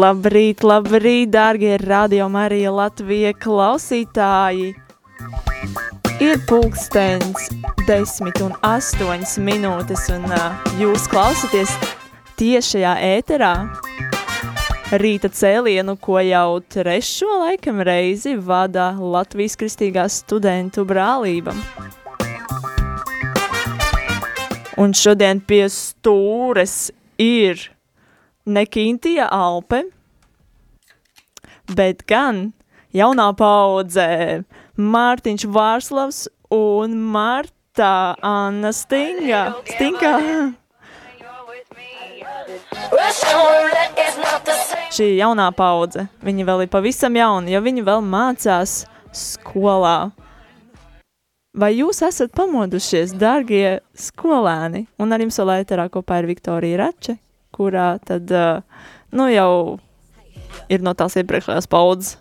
Labrīt, labrīt, dārgie radio Marija Latvija klausītāji! Ir pulkstens 10 un 8 minūtes, un uh, jūs klausāties tiešajā ēterā rīta cēlienu, ko jau trešo laikam reizi vada Latvijas kristīgās studentu brālība. Un šodien pie stūres ir ne Kintija Alpe, bet gan jaunā paudze Mārtiņš Vārslavs un Marta Anna Stinga. Stinga. Šī jaunā paudze, viņi vēl ir pavisam jauni, jo viņi vēl mācās skolā. Vai jūs esat pamodušies, dārgie skolēni? Un ar jums ēterā kopā ir Viktorija Rače, kurā tad, uh, nu jau ir no tās iepriekšējās paudzes.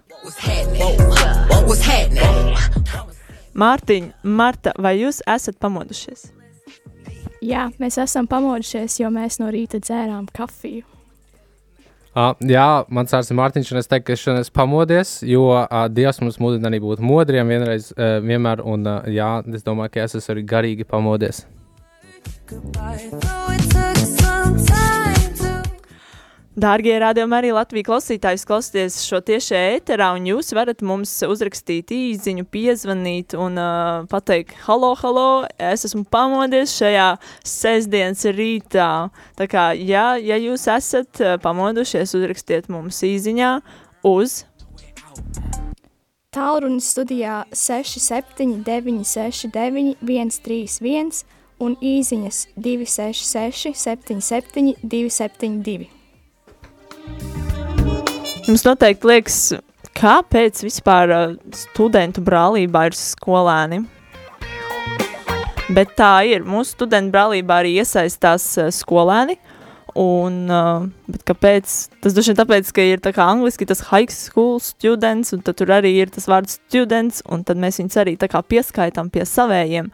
Mārtiņ, Marta, vai jūs esat pamodušies? Jā, mēs esam pamodušies, jo mēs no rīta dzērām kafiju. Uh, jā, mans vārds ir Mārtiņš, un es teiktu, ka es šodien esmu pamodies, jo uh, Dievs mums mudina arī būt modriem vienreiz, uh, vienmēr, un uh, jā, es domāju, ka es esmu arī garīgi pamodies. Dārgie rādījumi arī Latvijas klausītājs klausieties šo tieši ēterā, un jūs varat mums uzrakstīt īziņu, piezvanīt un uh, pateikt, halo, halo, es esmu pamodies šajā sestdienas rītā. Tā kā, ja, ja jūs esat pamodušies, uzrakstiet mums īziņā uz Tālrunis studijā 679 69 131 un īziņas 266 77 272. Jums noteikti liekas, kāpēc vispār uh, studentu brālībā ir skolēni? Bet tā ir. Mūsu studentu brālībā arī iesaistās uh, skolēni. Un, uh, bet kāpēc? Tas droši vien tāpēc, ka ir tā kā angliski tas high school students, un tad tur arī ir tas vārds students, un tad mēs viņus arī tā kā pieskaitām pie savējiem.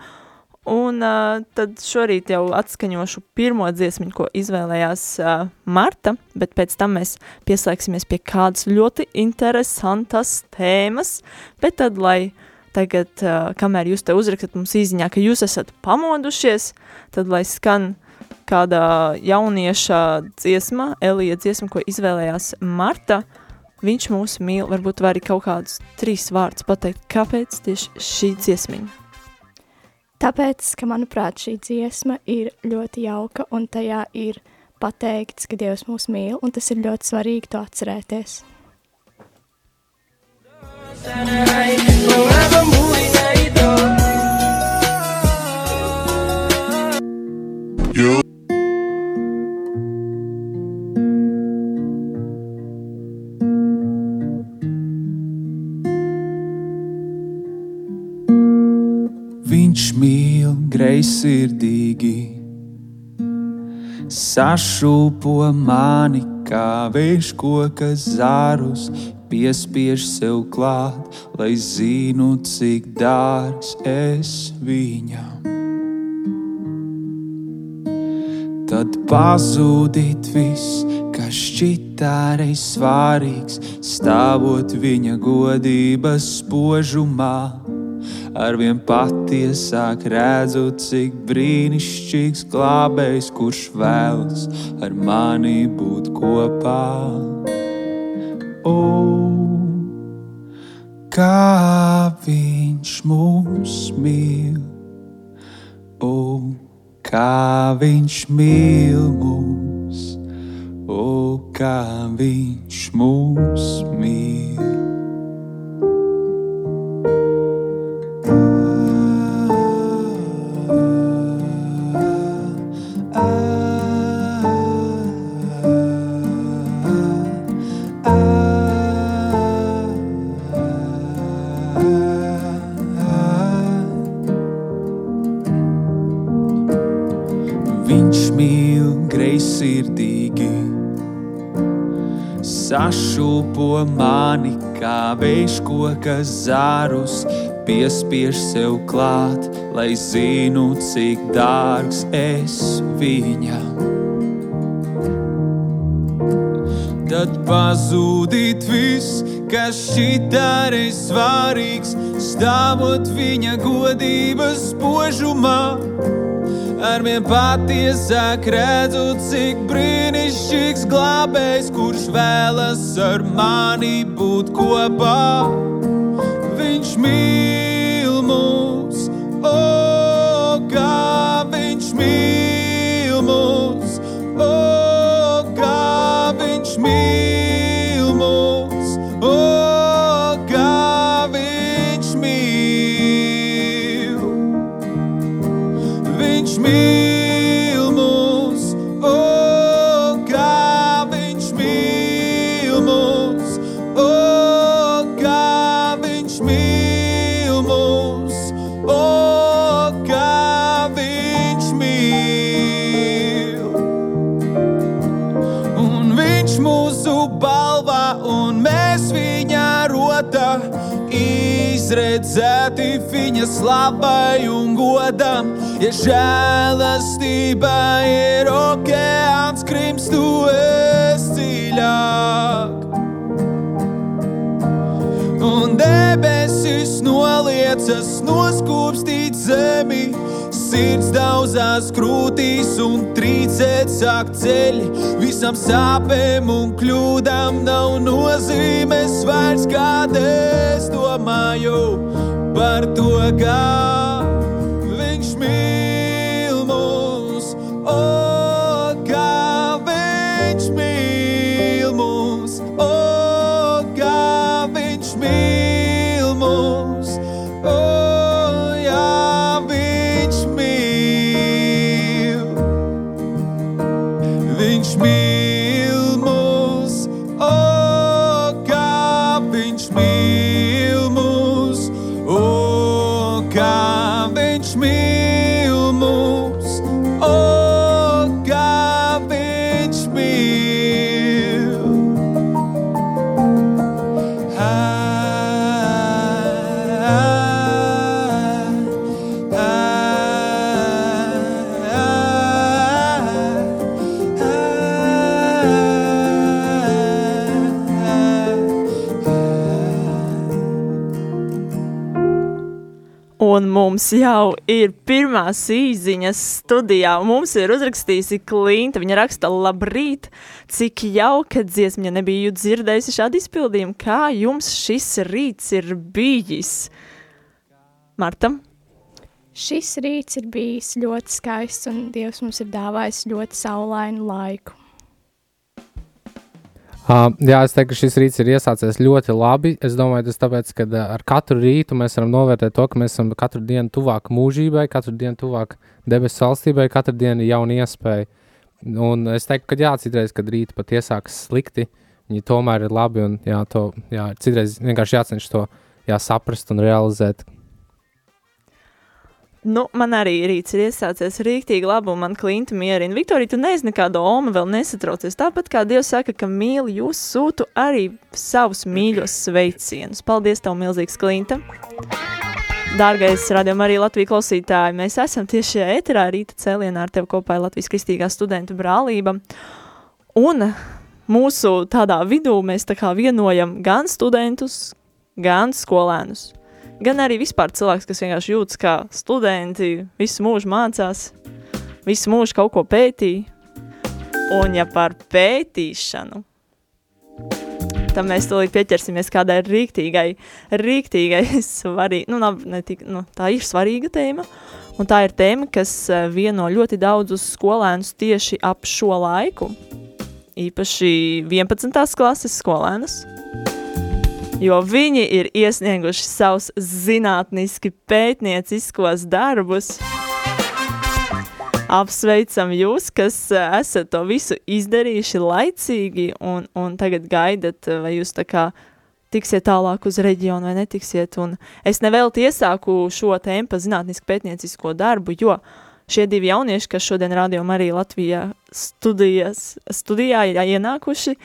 Un uh, tad šorīt jau atskaņošu pirmo dziesmiņu, ko izvēlējās uh, Marta, bet pēc tam mēs pieslēgsimies pie kādas ļoti interesantas tēmas, bet tad, lai tagad, uh, kamēr jūs te uzrakstat mums īziņā, ka jūs esat pamodušies, tad, lai skan kāda jaunieša dziesma, Elija dziesma, ko izvēlējās Marta, viņš mūs mīl, varbūt var arī kaut kādus trīs vārdus pateikt, kāpēc tieši šī dziesmiņa. Tāpēc, ka manuprāt, šī dziesma ir ļoti jauka un tajā ir pateikts, ka Dievs mūs mīl, un tas ir ļoti svarīgi to atcerēties. You. Mīl greizsirdīgi, sašūpo mani kā vējš koka zārus, piespiež sev klāt, lai zinu, cik dārgs es viņam. Tad pazudīt viss, kas šķita arī svarīgs, stāvot viņa godības spožumā arvien patiesāk redzu, cik brīnišķīgs glābējs, kurš vēlas ar mani būt kopā. O, kā viņš mūs mīl, o, kā viņš mīl mūs, o kā viņš mūs mīl. Sašūpo mani kā vējš koka zārus, piespiež sev klāt, lai zinu, cik dārgs es viņam. Tad pazudīt viss, kas šitā ir svarīgs, stāvot viņa godības spožumā. Arvien patiesāk redzu, cik brīnišķīgs glābējs, kurš vēlas ar mani būt kopā. Viņš mīl slavai un godam. Ja žēlastība ir okeāns, krims tu esi dziļāk. Un debesis noliecas noskūpstīt zemi, sirds daudzās krūtīs un trīcēt sāk ceļi. Visam sāpēm un kļūdām nav nozīmes vairs, kāda es domāju par to, kā mums jau ir pirmās īsiņas studijā. Mums ir uzrakstījusi Klimta. Viņa raksta, labrīt, cik jauka dziesma, nebiju dzirdējusi šādu izpildījumu. Kā jums šis rīts ir bijis? Marta? Šis rīts ir bijis ļoti skaists, un Dievs mums ir dāvājis ļoti saulainu laiku. Uh, jā, es teiktu, ka šis rīts ir iesācies ļoti labi. Es domāju, tas tāpēc, ka uh, ar katru rītu mēs varam novērtēt to, ka mēs esam katru dienu tuvāk mūžībai, katru dienu tuvāk debesu valstībai, katru dienu ir jauna iespēja. Un es teiktu, ka jā, citreiz, kad rīti pat iesākas slikti, viņi tomēr ir labi un jā, to, jā, citreiz vienkārši jācenš to jā, saprast un realizēt. Nu, man arī rīts ir iesācies rīktīgi labi, un man klinta mierina. Viktorija, tu neesi nekāda oma, vēl nesatraucies. Tāpat kā Dievs saka, ka mīl jūs, sūtu arī savus mīļos sveicienus. Paldies tev, milzīgs klinta! Dārgais radījuma arī Latvijas klausītāji, mēs esam tieši šajā ēterā rīta cēlienā ar tevi kopā Latvijas kristīgā studentu brālība. Un mūsu tādā vidū mēs tā kā vienojam gan studentus, gan skolēnus gan arī vispār cilvēks, kas vienkārši jūtas kā studenti, visu mūžu mācās, visu mūžu kaut ko pētīja. Un ja par pētīšanu, tad mēs tūlīt pieķersimies kādai rīktīgai, rīktīgai svarīgi, nu, nav, ne tik, nu, tā ir svarīga tēma, un tā ir tēma, kas vieno ļoti daudzus skolēnus tieši ap šo laiku. īpaši 11. klases skolēnus, jo viņi ir iesnieguši savus zinātniski pētnieciskos darbus. Apsveicam jūs, kas eh, esat to visu izdarījuši laicīgi un, un tagad gaidat, eh, vai jūs tā kā tiksiet tālāk uz reģionu vai netiksiet. Un es nevēlti iesāku šo tēmu pa zinātnisku pētniecisko darbu, jo šie divi jaunieši, kas šodien Radio Marija Latvijā studijas, studijā ir ienākuši,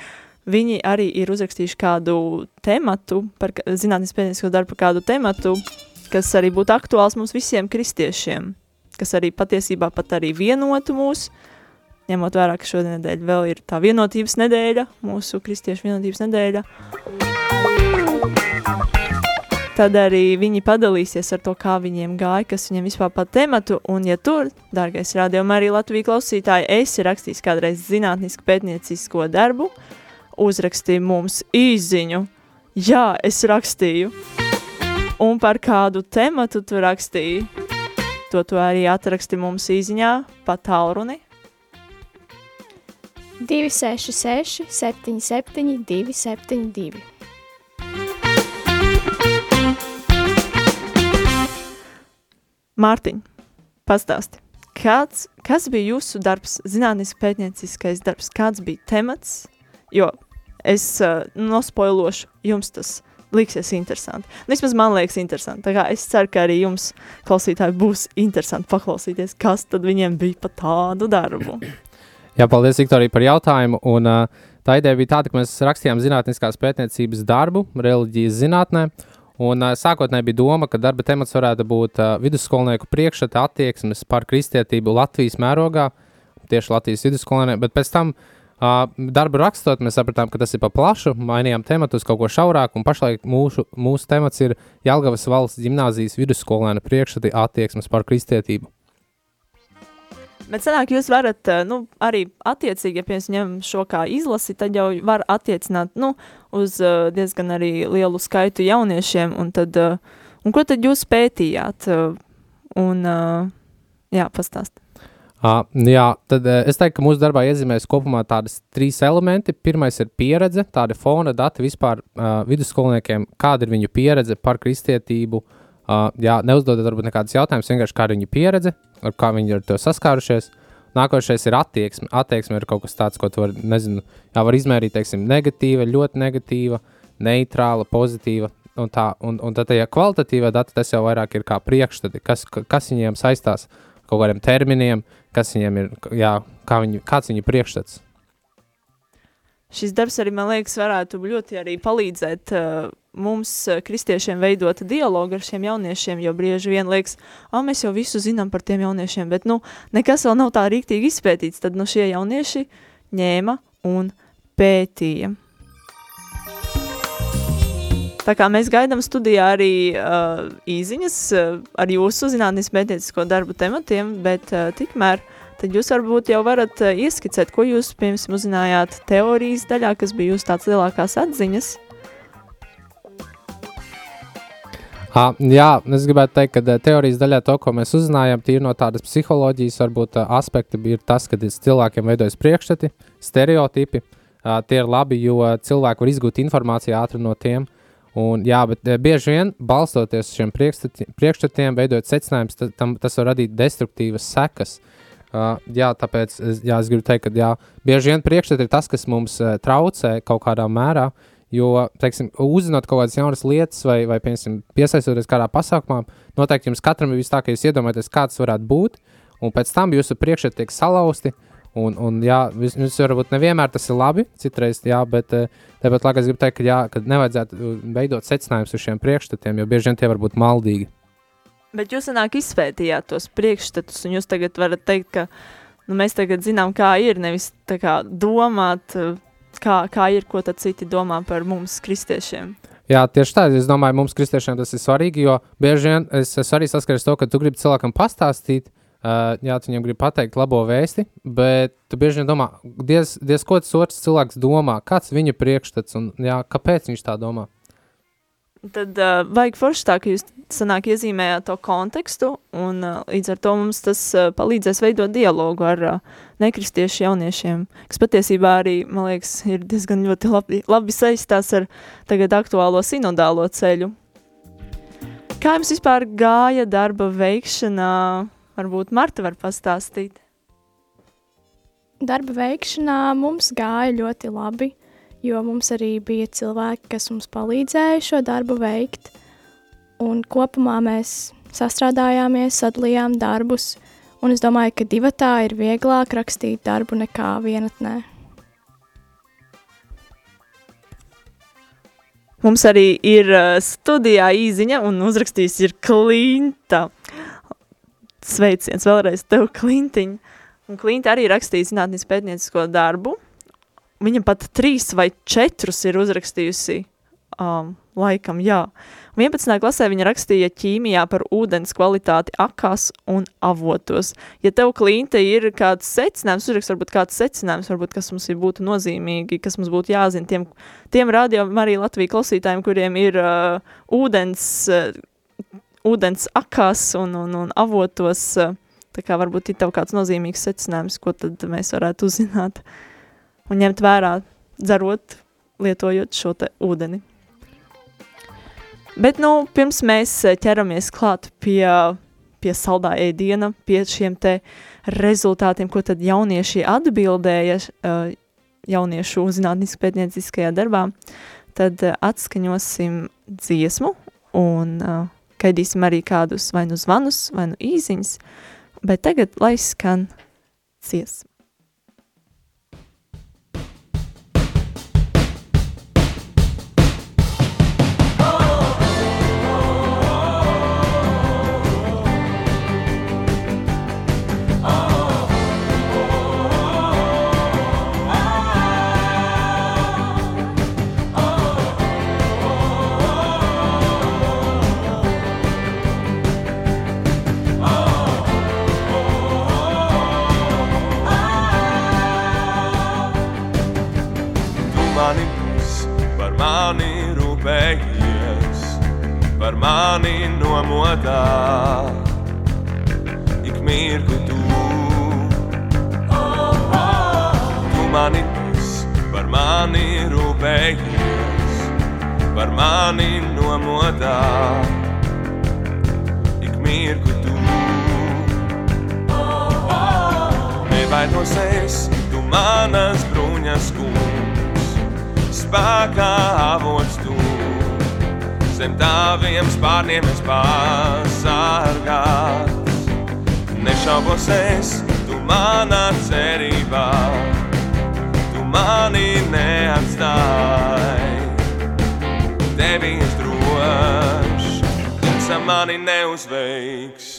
viņi arī ir uzrakstījuši kādu tematu, par zinātnisku pētniecisko darbu par kādu tematu, kas arī būtu aktuāls mums visiem kristiešiem kas arī patiesībā pat arī vienotu mūs, ņemot vērā, ka šodien vēl ir tā vienotības nedēļa, mūsu kristiešu vienotības nedēļa. Tad arī viņi padalīsies ar to, kā viņiem gāja, kas viņiem vispār pa tematu, un ja tur, dārgais rādījumā arī Latvija klausītāji, esi rakstījis kādreiz zinātnisku pētniecisko darbu, uzrakstīja mums īziņu, jā, es rakstīju, un par kādu tematu tu rakstīji, To tu arī atraksti mums īziņā pa tālruni. 266 77 272 Mārtiņ, pastāsti, kāds, kas bija jūsu darbs, zinātniski pētnieciskais darbs, kāds bija temats, jo es uh, nospoilošu jums tas liksies interesanti. Nu, vismaz man liekas interesanti. Tā kā es ceru, ka arī jums, klausītāji, būs interesanti paklausīties, kas tad viņiem bija pa tādu darbu. Jā, paldies, Viktorija, par jautājumu. Un, uh, tā ideja bija tāda, ka mēs rakstījām zinātniskās pētniecības darbu reliģijas zinātnē. Un, uh, sākotnēji bija doma, ka darba temats varētu būt uh, vidusskolnieku priekšstata attieksmes par kristietību Latvijas mērogā, tieši Latvijas vidusskolēniem, bet pēc tam Uh, darbu rakstot, mēs sapratām, ka tas ir pa plašu, mainījām tematu uz kaut ko šaurāku, un pašlaik mūsu, mūsu temats ir Jālgavas valsts gimnāzijas vidusskolēna priekšstati attieksmes par kristietību. Bet sanāk, jūs varat nu, arī attiecīgi, ja piemēram šo kā izlasi, tad jau var attiecināt nu, uz diezgan arī lielu skaitu jauniešiem, un tad, un ko tad jūs pētījāt? Un, jā, pastāst. Uh, jā, tad uh, es teiktu, ka mūsu darbā iezīmēs kopumā tādas trīs elementi. Pirmais ir pieredze, tāda fona dati vispār uh, vidusskolniekiem, kāda ir viņu pieredze par kristietību. Uh, jā, neuzdodot varbūt nekādus jautājumus, vienkārši kāda ir viņu pieredze, ar kā viņi ir to saskārušies. Nākošais ir attieksme. Attieksme ir kaut kas tāds, ko tu vari, nezinu, jā, var izmērīt, teiksim, negatīva, ļoti negatīva, neitrāla, pozitīva. Un, tā, un, un tad, ja kvalitatīvā data, tas jau vairāk ir kā priekšstati, kas, kas viņiem saistās ar kaut kādiem terminiem, kas viņiem ir, jā, kā viņi, kāds viņu priekšstats. Šis darbs arī, man liekas, varētu ļoti arī palīdzēt uh, mums, uh, kristiešiem, veidot dialogu ar šiem jauniešiem, jo brieži vien liekas, ah, mēs jau visu zinām par tiem jauniešiem, bet, nu, nekas vēl nav tā rīktīgi izpētīts, tad, nu, šie jaunieši ņēma un pētīja. Tā kā mēs gaidām studijā arī uh, īziņas uh, ar jūsu zinātnīs mētiecisko darbu tematiem, bet uh, tikmēr tad jūs varbūt jau varat uh, ieskicēt, ko jūs, piemēram, uzzinājāt teorijas daļā, kas bija jūsu tāds lielākās atziņas. Uh, jā, es gribētu teikt, ka teorijas daļā to, ko mēs uzzinājām, tīri no tādas psiholoģijas, varbūt uh, aspekti ir tas, ka cilvēkiem veidojas priekšstati, stereotipi. Uh, tie ir labi, jo cilvēki var izgūt informāciju ātri no tiem. Un, jā, bet eh, bieži vien balstoties uz šiem priekšstatiem, veidojot secinājumus, tam, tas var radīt destruktīvas sekas. Uh, jā, tāpēc jā, es gribu teikt, ka jā, bieži vien priekšstati ir tas, kas mums uh, traucē kaut kādā mērā. Jo, teiksim, uzzinot kaut kādas jaunas lietas, vai, vai piemēram, piesaistoties kādā pasākumā, noteikti jums katram ir vis tā, ka jūs iedomājaties, kāds varētu būt, un pēc tam jūsu priekšstati tiek salauzti, uh, Un, un jā, jums varbūt nevienmēr tas ir labi, citreiz, jā, bet eh, tāpat laikā es gribu teikt, ka, jā, ka nevajadzētu uh, veidot secinājumus uz šiem priekšstatiem, jo bieži vien tie var būt maldīgi. Bet jūs sanāk izpētījāt tos priekšstatus, un jūs tagad varat teikt, ka nu, mēs tagad zinām, kā ir, nevis kā domāt, uh, kā, kā ir, ko tad citi domā par mums, kristiešiem. Jā, tieši tā. Es domāju, mums, kristiešiem, tas ir svarīgi, jo bieži vien es, es arī saskaros to, ka tu gribi cilvēkam pastāstīt, Uh, jā, tu viņam gribi pateikt labo vēsti, bet tu bieži vien domā, diez, diez ko tas otrs cilvēks domā, kāds viņa priekšstats un jā, kāpēc viņš tā domā. Tad uh, vajag forši tā, ka jūs sanāk iezīmējāt to kontekstu, un uh, līdz ar to mums tas uh, palīdzēs veidot dialogu ar uh, nekristiešu jauniešiem, kas patiesībā arī, man liekas, ir diezgan ļoti labi, labi saistās ar tagad aktuālo sinodālo ceļu. Kā jums vispār gāja darba veikšanā? Varbūt Marta var pastāstīt. Darba veikšanā mums gāja ļoti labi, jo mums arī bija cilvēki, kas mums palīdzēja šo darbu veikt. Un kopumā mēs sastrādājāmies, sadalījām darbus, un es domāju, ka divatā ir vieglāk rakstīt darbu nekā vienatnē. Mums arī ir uh, studijā īziņa un uzrakstījis ir Klinta. Sveiciens vēlreiz tev, Klintiņ. Un Klinta arī rakstīja zinātnes pētniecisko darbu. Viņa pat trīs vai četrus ir uzrakstījusi um, laikam, jā. 11. klasē viņa rakstīja ķīmijā par ūdens kvalitāti akās un avotos. Ja tev, Klinta, ir kāds secinājums, uzrakst varbūt kāds secinājums, varbūt kas mums ir būtu nozīmīgi, kas mums būtu jāzina tiem, tiem radio arī Latviju klausītājiem, kuriem ir uh, ūdens, uh, ūdens akās un, un, un avotos, uh, tā kā varbūt ir tev kāds nozīmīgs secinājums, ko tad mēs varētu uzzināt un ņemt vērā, dzerot, lietojot šo te ūdeni. Bet, nu, pirms mēs eh, ķeramies klāt pie, pie saldā ēdiena, pie šiem te rezultātiem, ko tad jaunieši atbildēja uh, jauniešu zinātniski pētnieciskajā darbā, tad atskaņosim dziesmu un uh, gaidīsim arī kādus vai nu zvanus, vai nu īziņas, bet tagad lai skan dziesma. Nomodā. Ik mirkli tu, tu mani būs, par mani rūpējies, par mani nomodā. Ik mirkli tu, nebaidosies, tu manas bruņas kungs spēkā avots tu. Zem taviem spārniem es pasargāts. Nešaubos es, tu manā cerībā, tu mani neatstāji. Tevi es drošs, tumsa mani neuzveiks.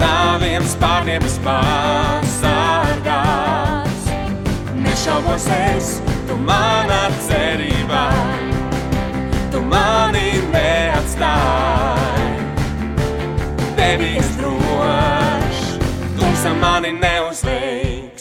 Taviem spārniem es pasargāts. Nešaubos es, tu manā cerībā, tu mani neatstāji. Tevi es drošs, tumsa mani neuzveiks.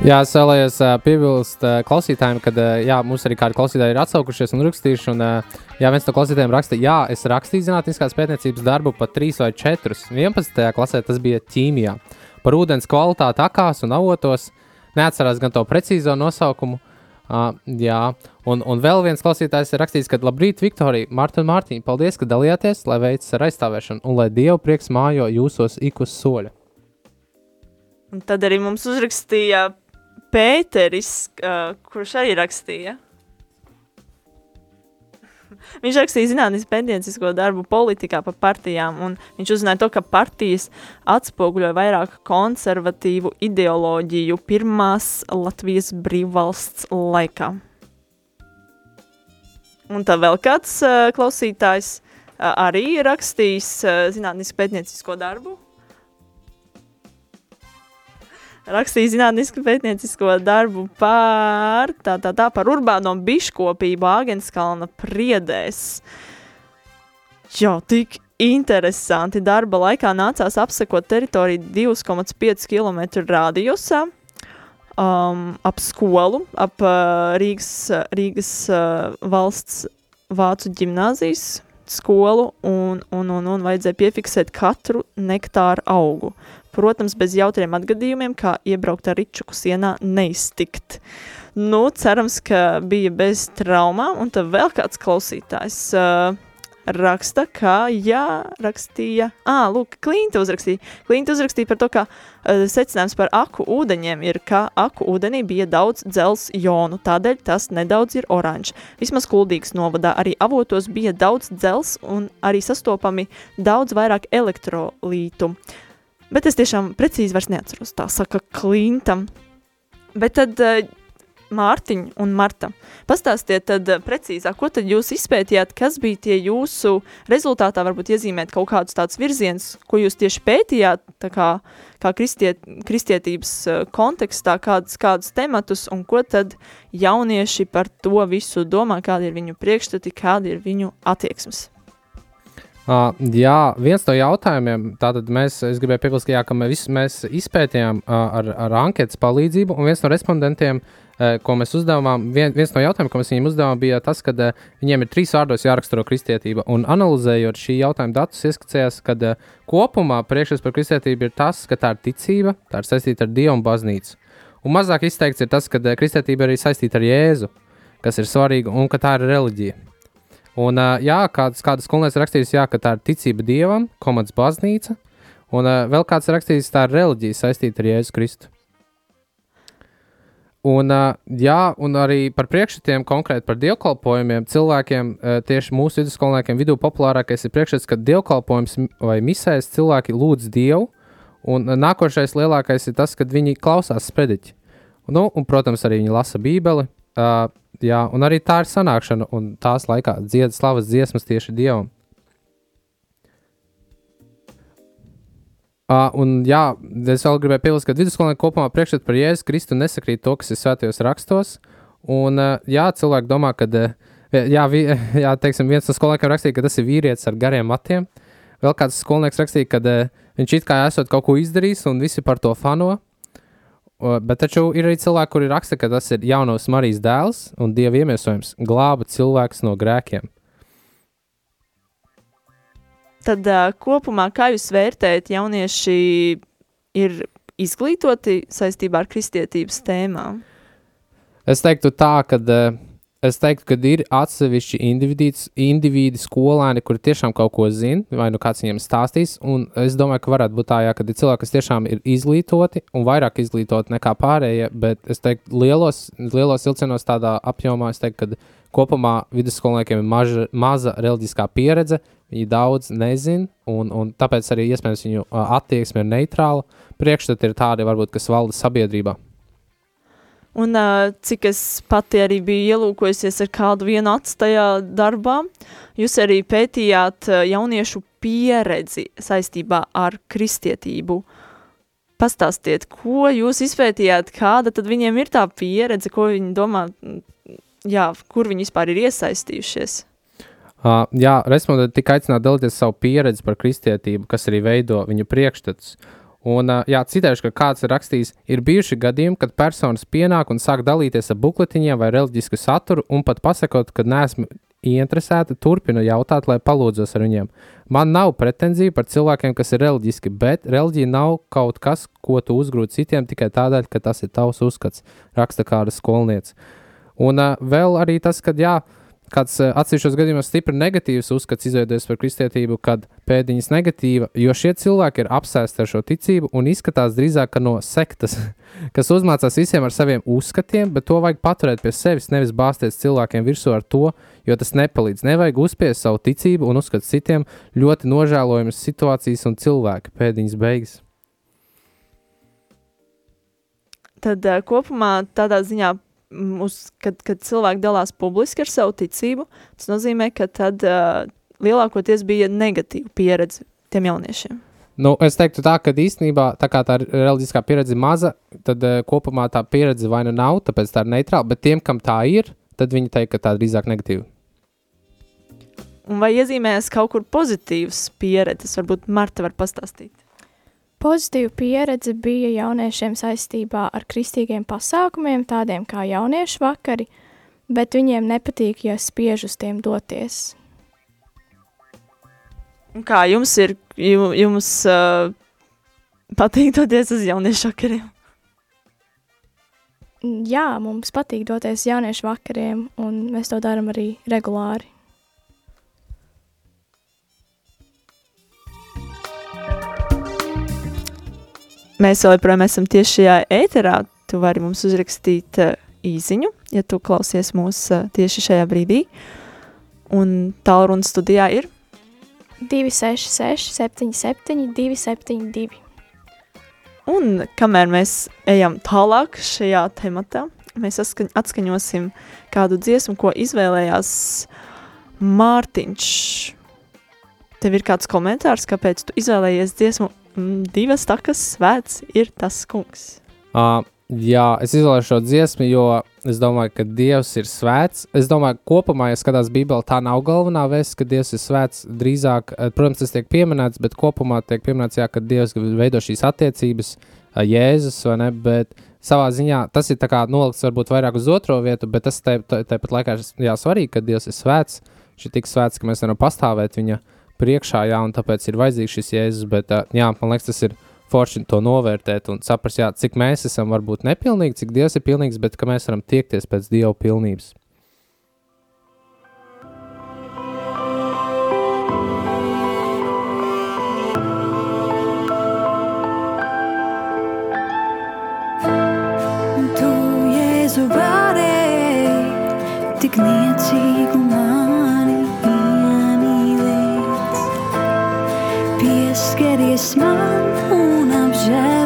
Jā, es vēlējos uh, piebilst uh, klausītājiem, ka uh, jā, mums arī kādi klausītāji ir atsaukušies un rakstījuši. Un, uh, jā, viens no klausītājiem raksta, jā, es rakstīju zinātniskās pētniecības darbu pat 3 vai 4. 11. klasē tas bija ķīmijā. Par ūdens kvalitāti akās un avotos. Neatcerās gan to precīzo nosaukumu. Uh, jā, un, un vēl viens klausītājs ir rakstījis, ka labrīt, Viktorija, Marta un Mārtiņa, paldies, ka dalījāties, lai veicas ar aizstāvēšanu un lai Dieva prieks mājo jūsos ik uz soļa. Un tad arī mums uzrakstīja Pēteris, uh, kurš arī rakstīja. Viņš rakstīja zinātnīs pētniecisko darbu politikā par partijām, un viņš uzzināja to, ka partijas atspoguļoja vairāk konservatīvu ideoloģiju pirmās Latvijas brīvvalsts laikā. Un tā vēl kāds uh, klausītājs uh, arī rakstījis uh, zinātnīs pētniecisko darbu, rakstīja zinātnisku pētniecisko darbu par, tā, tā, tā, par urbāno biškopību Āgenskalna priedēs. Jā, tik interesanti. Darba laikā nācās apsekot teritoriju 2,5 km radiusā um, ap skolu, ap uh, Rīgas, Rīgas uh, valsts vācu ģimnāzijas skolu un, un, un, un vajadzēja piefiksēt katru nektāru augu. Protams, bez jautriem atgadījumiem, kā iebraukt ar ričuku sienā, neiztikt. Nu, cerams, ka bija bez traumām, un tad vēl kāds klausītājs uh, raksta, ka, jā, rakstīja, ā, lūk, Klinta uzrakstīja. Klinta uzrakstīja par to, ka uh, secinājums par aku ūdeņiem ir, ka aku ūdenī bija daudz dzels jonu, tādēļ tas nedaudz ir oranžs. Vismaz kuldīgas novadā arī avotos bija daudz dzels un arī sastopami daudz vairāk elektrolītu. Bet es tiešām precīzi vairs neatceros, tā saka Klintam. Bet tad uh, Mārtiņa un Marta, pastāstiet tad uh, precīzāk, ko tad jūs izpētījāt, kas bija tie jūsu rezultātā, varbūt iezīmēt kaut kādus tādus virzienus, ko jūs tieši pētījāt, tā kā, kā kristiet, kristietības uh, kontekstā, kādus, kādus tematus, un ko tad jaunieši par to visu domā, kādi ir viņu priekšstati, kādi ir viņu attieksmes. Uh, jā, viens no jautājumiem, tātad mēs, es gribēju piebilst, jā, ka mēs, mēs izpētījām uh, ar, ar anketas palīdzību, un viens no respondentiem, uh, ko mēs uzdevām, vien, viens no jautājumiem, ko mēs viņiem uzdevām, bija tas, ka uh, viņiem ir trīs vārdos jāraksturo kristietība, un analizējot šī jautājuma datus, ieskicējās, ka uh, kopumā priekšstats par kristietību ir tas, ka tā ir ticība, tā ir saistīta ar Dievu un baznīcu. Un mazāk izteikts ir tas, ka uh, kristietība ir arī saistīta ar Jēzu, kas ir svarīga, un ka tā ir reliģija. Un, jā, kāds, kādas skolnieces rakstījis, jā, ka tā ir ticība dievam, komandas baznīca, un vēl kāds rakstījis, tā ir reliģija saistīta ar Jēzu Kristu. Un, jā, un arī par priekšstatiem, konkrēti par dievkalpojumiem, cilvēkiem, tieši mūsu vidusskolniekiem vidū populārākais ir priekšstats, ka dievkalpojums vai misēs cilvēki lūdz Dievu, un nākošais lielākais ir tas, kad viņi klausās sprediķi. Nu, un, protams, arī viņi lasa bībeli, uh, jā, un arī tā ir sanākšana, un tās laikā dziedas slavas dziesmas tieši Dievam. Uh, un, jā, es vēl gribēju piebilst, ka vidusskolēniem kopumā priekšstats par Jēzu Kristu nesakrīt to, kas ir svētajos rakstos. Un, uh, jā, cilvēki domā, ka, uh, jā, vi, jā, teiksim, viens no skolniekiem rakstīja, ka tas ir vīrietis ar gariem matiem. Vēl kāds skolnieks rakstīja, ka uh, viņš it kā esot kaut ko izdarījis, un visi par to fano. Bet taču ir arī cilvēki, kuri raksta, ka tas ir jaunos Marijas dēls un dieva iemiesojums glāba cilvēks no grēkiem. Tad uh, kopumā, kā jūs vērtējat, jaunieši ir izglītoti saistībā ar kristietības tēmām? Es teiktu tā, ka uh, es teiktu, ka ir atsevišķi individi, skolēni, kuri tiešām kaut ko zina, vai nu kāds viņiem stāstīs. Un es domāju, ka varētu būt tā, jā, ka ir cilvēki, kas tiešām ir izglītoti un vairāk izglītoti nekā pārējie. Bet es teiktu, lielos, lielos vilcienos tādā apjomā, es teiktu, ka kopumā vidusskolniekiem ir maža, maza reliģiskā pieredze, viņi daudz nezina, un, un tāpēc arī iespējams viņu attieksme ir neitrāla. Priekšstati ir tādi, varbūt, kas valda sabiedrībā. Un uh, cik es pati arī biju ielūkojusies ar kādu vienu atstajā darbā, jūs arī pētījāt uh, jauniešu pieredzi saistībā ar kristietību. Pastāstiet, ko jūs izpētījāt, kāda tad viņiem ir tā pieredze, ko viņi domā, jā, kur viņi vispār ir iesaistījušies? Uh, jā, respondenti tika aicināti dalīties savu pieredzi par kristietību, kas arī veido viņu priekšstats. Un, uh, jā, citējuši, ka kāds ir rakstījis, ir bijuši gadījumi, kad personas pienāk un sāk dalīties ar bukletiņiem vai reliģisku saturu, un pat pasakot, ka neesmu ieinteresēta, turpina jautāt, lai palūdzos ar viņiem. Man nav pretenzija par cilvēkiem, kas ir reliģiski, bet reliģija nav kaut kas, ko tu uzgrūti citiem tikai tādēļ, ka tas ir tavs uzskats, raksta kāda skolniece. Un uh, vēl arī tas, ka jā, kāds uh, atsevišķos gadījumos stipri negatīvs uzskats izveidojas par kristietību, kad pēdiņas negatīva, jo šie cilvēki ir apsēsti ar šo ticību un izskatās drīzāk no sektas, kas uzmācās visiem ar saviem uzskatiem, bet to vajag paturēt pie sevis, nevis bāzties cilvēkiem virsū ar to, jo tas nepalīdz. Nevajag uzspiest savu ticību un uzskatu citiem ļoti nožēlojamas situācijas un cilvēki pēdiņas beigas. Tad uh, kopumā tādā ziņā, uz, kad, kad cilvēki dalās publiski ar savu ticību, tas nozīmē, ka tad uh, lielākoties bija negatīva pieredze tiem jauniešiem. Nu, es teiktu, tā, ka īstenībā tā tā reliģiskā pieredze ir maza, tad uh, kopumā tā pieredze vai nu nav, tāpēc tā ir neitrāla. Bet tiem, kam tā ir, tad viņi teikt, ka tā ir drīzāk negatīva. Un vai iezīmējas kaut kur pozitīvas pieredzes? Varbūt Marta var pastāstīt. Pozitīva pieredze bija jauniešiem saistībā ar kristīgiem pasākumiem, tādiem kā jauniešu vakari, bet viņiem nepatīk, ja spiež uz tiem doties. Kā jums ir, ju- jums uh, patīk doties uz jauniešu vakariem? Jā, mums patīk doties jauniešu vakariem, un mēs to darām arī regulāri. Mēs joprojām esam tieši šajā ēterā. Tu vari mums uzrakstīt uh, īsiņu, ja tu klausies mūs uh, tieši šajā brīdī. Un tālruņa studijā ir 266, 77, 272. Un kamēr mēs ejam tālāk šajā tematā, mēs atskaņ, atskaņosim kādu dziesmu, ko izvēlējās Mārtiņš. Tev ir kāds komentārs, kāpēc tu izvēlējies dziesmu divas takas svēts ir tas kungs. Uh, jā, es izvēlēju šo dziesmu, jo es domāju, ka Dievs ir svēts. Es domāju, ka kopumā, ja skatās Bībelē, tā nav galvenā vēsts, ka Dievs ir svēts. Drīzāk, eh, protams, tas tiek pieminēts, bet kopumā tiek pieminēts, jā, ka Dievs veido šīs attiecības, eh, Jēzus vai ne. Bet savā ziņā tas ir nolikts varbūt vairāk uz otro vietu, bet tas tāpat laikā ir svarīgi, ka Dievs ir svēts. Viņš ir tik svēts, ka mēs varam pastāvēt viņa priekšā, jā, un tāpēc ir vajadzīgs šis jēzus. Bet, jā, man liekas, tas ir forši to novērtēt un saprast, jā, cik mēs esam varbūt nepilnīgi, cik Dievs ir pilnīgs, bet ka mēs varam tiekties pēc Dieva pilnības. Tu, Jēzu, varēji tik niecīgu mani Pieskaries man un apžēlojies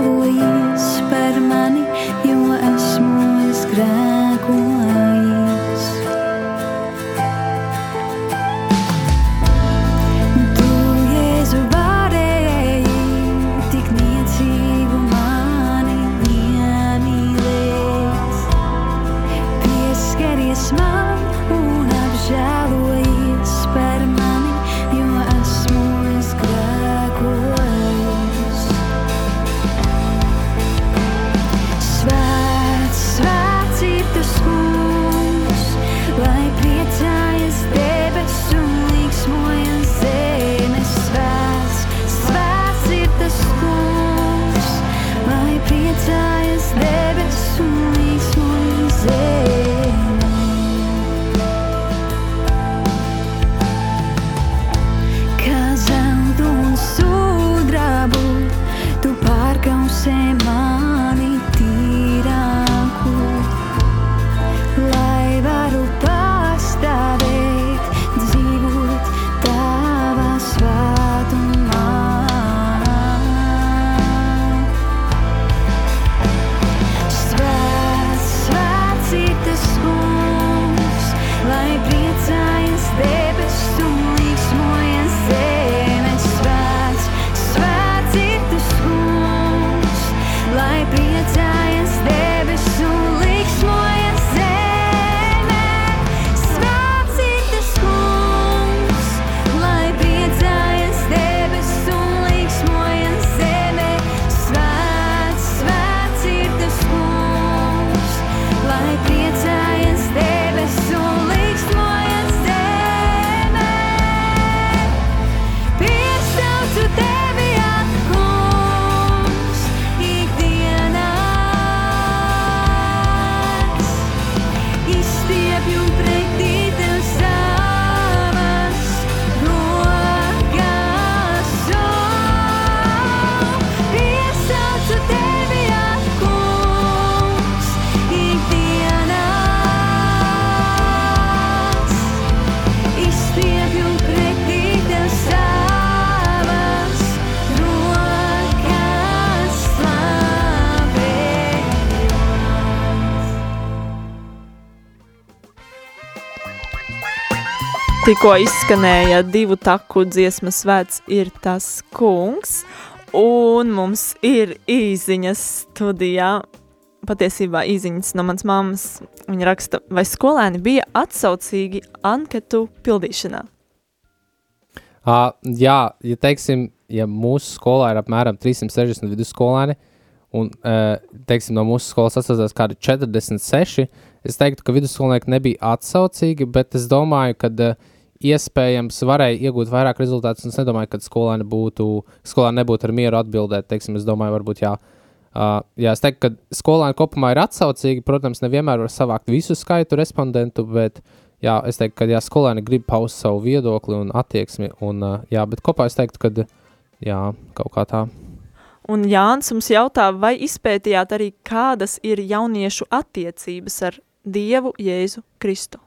Tikko izskanēja divu taku dziesmas svēts ir tas kungs, un mums ir īziņas studijā. Patiesībā īziņas no manas mammas. Viņa raksta, vai skolēni bija atsaucīgi anketu pildīšanā? Uh, jā, ja teiksim, ja mūsu skolā ir apmēram 360 vidusskolēni, un uh, teiksim, no mūsu skolas atsaucās kādi 46, es teiktu, ka vidusskolnieki nebija atsaucīgi, bet es domāju, ka uh, iespējams varēja iegūt vairāk rezultātus. Es nedomāju, ka skolēni būtu, skolēni nebūtu ar mieru atbildēt. Teiksim, es domāju, varbūt jā. Uh, jā, es teiktu, ka skolēni kopumā ir atsaucīgi. Protams, nevienmēr var savākt visu skaitu respondentu, bet jā, es teiktu, ka jā, skolēni grib paust savu viedokli un attieksmi. Un, uh, jā, bet kopā es teiktu, ka jā, kaut kā tā. Un Jānis mums jautā, vai izpētījāt arī, kādas ir jauniešu attiecības ar Dievu Jēzu Kristu?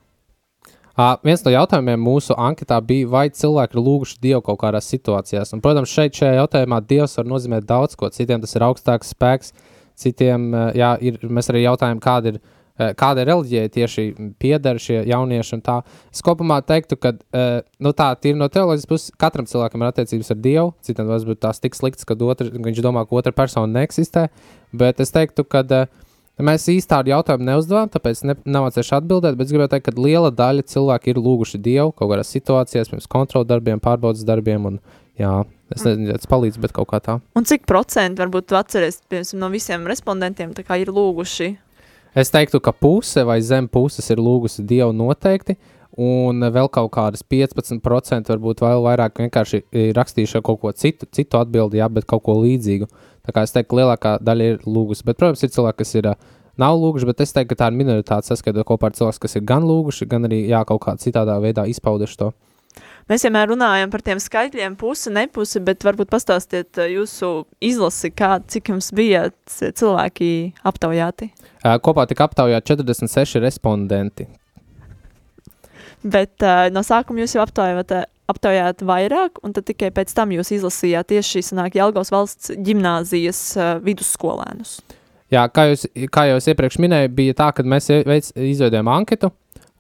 Uh, viens no jautājumiem mūsu anketā bija, vai cilvēki ir lūguši Dievu kaut kādās situācijās. Un, protams, šeit šajā jautājumā Dievs var nozīmēt daudz ko. Citiem tas ir augstāks spēks, citiem uh, jā, ir, mēs arī jautājam, kāda ir, uh, kāda reliģija tieši pieder šie jaunieši. Es kopumā teiktu, ka uh, nu tā ir no teoloģijas puses, katram cilvēkam ir attiecības ar Dievu. Citam varbūt tās tik sliktas, ka otrs, viņš domā, ka otra persona neeksistē. Bet es teiktu, ka uh, Mēs īsti tādu jautājumu neuzdevām, tāpēc ne, nav atsevišķi atbildēt, bet es gribēju teikt, ka liela daļa cilvēku ir lūguši Dievu kaut kādās situācijās, pirms kontrolu darbiem, pārbaudas darbiem. Un, jā, es nezinu, tas palīdz, bet kaut kā tā. Un cik procenti varbūt atceries piemēram, no visiem respondentiem ir lūguši? Es teiktu, ka puse vai zem puses ir lūgusi Dievu noteikti. Un vēl kaut kādas 15% varbūt vēl vairāk vienkārši rakstījuši kaut ko citu, citu atbildi, jā, bet kaut ko līdzīgu. Tā kā es teiktu, lielākā daļa ir lūgusi. Bet, protams, ir cilvēki, kas ir, nav lūguši, bet es teiktu, ka tā ir minoritāte saskaitot kopā ar cilvēkiem, kas ir gan lūguši, gan arī jā, kaut kādā citādā veidā izpauduši to. Mēs vienmēr runājam par tiem skaitļiem, pusi, nepusi, bet varbūt pastāstiet jūsu izlasi, kā, cik jums bija cilvēki aptaujāti. Kopā tika aptaujāti 46 respondenti. Bet uh, no sākuma jūs jau aptaujāt, aptaujāt vairāk, un tikai pēc tam jūs izlasījāt tieši sanāk Jelgavas valsts ģimnāzijas uh, vidusskolēnus. Jā, kā jūs, kā jūs iepriekš minēju, bija tā, ka mēs veic, izveidojām anketu,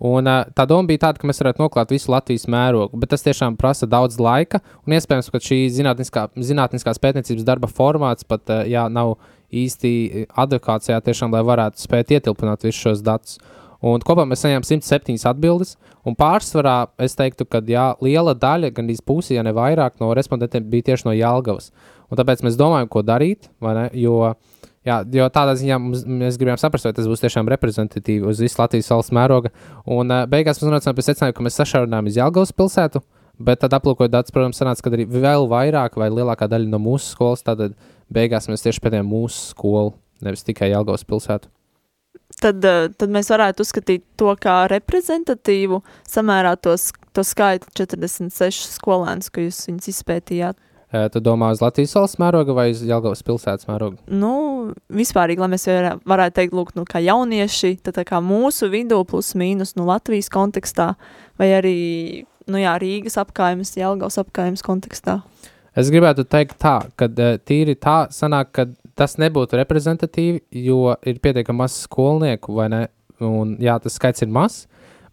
un uh, tā doma bija tāda, ka mēs varētu noklāt visu Latvijas mērogu, bet tas tiešām prasa daudz laika, un iespējams, ka šī zinātniskā, zinātniskās pētniecības darba formāts pat uh, jā, nav īsti advokācijā tiešām, lai varētu spēt ietilpināt visus šos datus. Un kopā mēs saņēmām 107 atbildes, un pārsvarā es teiktu, ka jā, liela daļa, gandrīz pusi, ja ne vairāk, no respondentiem bija tieši no Jālgavas. Un tāpēc mēs domājam, ko darīt, jo, jā, jo tādā ziņā mums, mēs gribējām saprast, vai tas būs tiešām reprezentatīvi uz visu Latvijas valsts mēroga. Un uh, beigās mēs nonācām pie secinājuma, ka mēs sašaurinājām uz Jālgavas pilsētu, bet tad aplūkojot datus, protams, sanāca, ka arī vēl vairāk vai lielākā daļa no mūsu skolas, tad beigās mēs tieši pētījām mūsu skolu, nevis tikai Jālgavas pilsētu tad, eh, tad mēs varētu uzskatīt to kā reprezentatīvu, samērā tos, to skaitu 46 skolēnus, ko jūs viņus izpētījāt. Tu domā uz Latvijas valsts mēroga vai uz Jelgavas pilsētas mēroga? Nu, vispārīgi, lai mēs varētu teikt, lūk, nu, kā jaunieši, tad tā kā mūsu vidū plus mīnus, nu, Latvijas kontekstā, vai arī, nu jā, Rīgas apkaimes, Jelgavas apkaimes kontekstā. Es gribētu teikt tā, ka tīri tā sanāk, ka tas nebūtu reprezentatīvi, jo ir pietiekami maz skolnieku, vai ne? Un, jā, tas skaits ir mazs.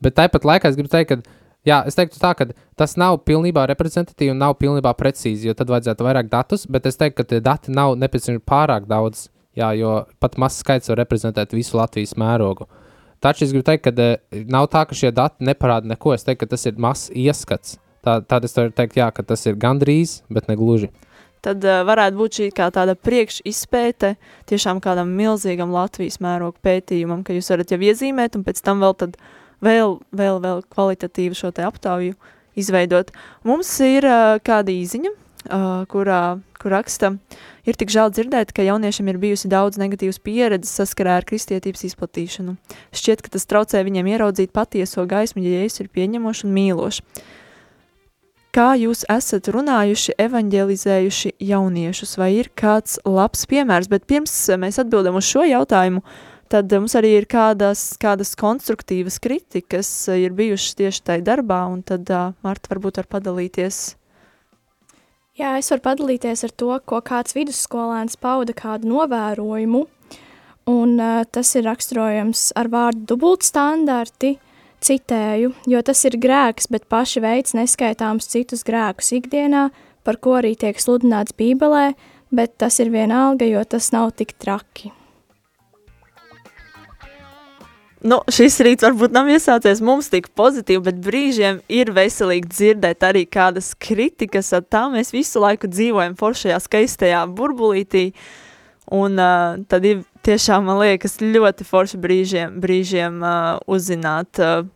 Bet tāpat laikā es gribu teikt, ka jā, es teiktu tā, ka tas nav pilnībā reprezentatīvi un nav pilnībā precīzi, jo tad vajadzētu vairāk datus, bet es teiktu, ka tie dati nav nepieciešami pārāk daudz, jā, jo pat mazs skaits var reprezentēt visu Latvijas mērogu. Taču es gribu teikt, ka uh, nav tā, ka šie dati neparāda neko. Es teiktu, ka tas ir mazs ieskats. Tā, tad es varu teikt, jā, ka tas ir gandrīz, bet ne gluži tad uh, varētu būt šī kā tāda priekšizpēte tiešām kādam milzīgam Latvijas mēroga pētījumam, ka jūs varat jau iezīmēt un pēc tam vēl tad vēl, vēl, vēl kvalitatīvu šo te aptauju izveidot. Mums ir uh, kāda īziņa, uh, kurā, kur raksta, ir tik žēl dzirdēt, ka jauniešiem ir bijusi daudz negatīvas pieredzes saskarā ar kristietības izplatīšanu. Šķiet, ka tas traucē viņiem ieraudzīt patieso gaismu, ja Jēzus ir pieņemoši un mīloši kā jūs esat runājuši, evanģelizējuši jauniešus, vai ir kāds labs piemērs, bet pirms mēs atbildam uz šo jautājumu, tad mums arī ir kādas, kādas konstruktīvas kritikas ir bijušas tieši tai darbā, un tad Marta varbūt var padalīties. Jā, es varu padalīties ar to, ko kāds vidusskolēns pauda kādu novērojumu, un uh, tas ir raksturojams ar vārdu dubultstandarti, citēju, jo tas ir grēks, bet paši veids neskaitāms citus grēkus ikdienā, par ko arī tiek sludināts Bībelē, bet tas ir vienalga, jo tas nav tik traki. Nu, šis rīts varbūt nav iesācies mums tik pozitīvi, bet brīžiem ir veselīgi dzirdēt arī kādas kritikas, tā mēs visu laiku dzīvojam foršajā skaistajā burbulītī, un uh, tad ir tiešām, man liekas, ļoti forši brīžiem, brīžiem uh, uzzināt, uh,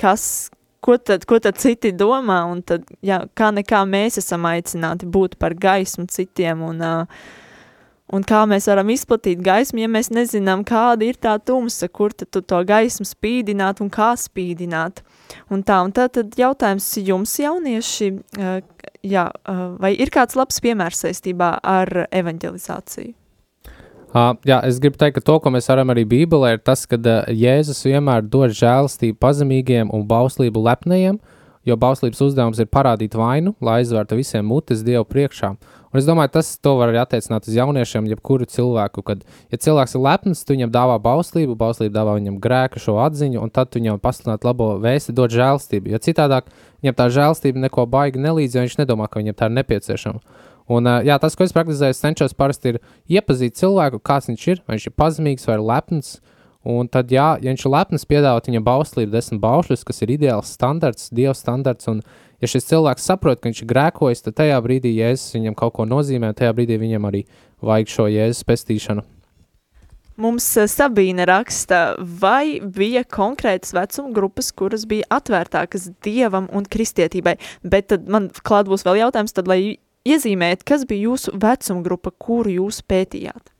kas, ko tad, ko tad citi domā, un tad, jā, kā nekā mēs esam aicināti būt par gaismu citiem, un uh, Un kā mēs varam izplatīt gaismu, ja mēs nezinām, kāda ir tā tumsa, kur tad tu to gaismu spīdināt un kā spīdināt. Un tā, un tā tad jautājums jums jaunieši, uh, jā, uh, vai ir kāds labs piemērs saistībā ar evanģelizāciju? Uh, jā, es gribu teikt, ka to, ko mēs varam arī Bībelē, ir tas, ka uh, Jēzus vienmēr dod žēlastību pazemīgiem un bauslību lepnajiem, jo bauslības uzdevums ir parādīt vainu, lai aizvērtu visiem mutes Dievu priekšā. Un es domāju, tas var arī attiecināt uz jauniešiem, jebkuru cilvēku. Kad ja cilvēks ir lepns, tu viņam dāvā bauslību, bauslība dāvā viņam grēku, šo atziņu, un tad tu viņam pasludināt labo vēsti, dod žēlstību. Jo citādāk viņam tā žēlstība neko baigi nelīdz, jo viņš nedomā, ka viņam tā ir nepieciešama. Un, jā, tas, ko es praktizēju, es cenšos parasti ir iepazīt cilvēku, kāds viņš ir, vai viņš ir pazemīgs vai lepns. Un tad, jā, ja viņš ir lepns, piedāvāt viņam bauslību, desmit baušļus, kas ir ideāls standarts, dieva standarts. Un, ja šis cilvēks saprot, ka viņš ir grēkojis, tad tajā brīdī Jēzus viņam kaut ko nozīmē, tajā brīdī viņam arī vajag šo Jēzus pestīšanu. Mums Sabīne raksta, vai bija konkrētas vecuma grupas, kuras bija atvērtākas dievam un kristietībai, bet man klāt būs vēl jautājums, tad lai iezīmēt, kas bija jūsu vecuma grupa, kuru jūs pētījāt?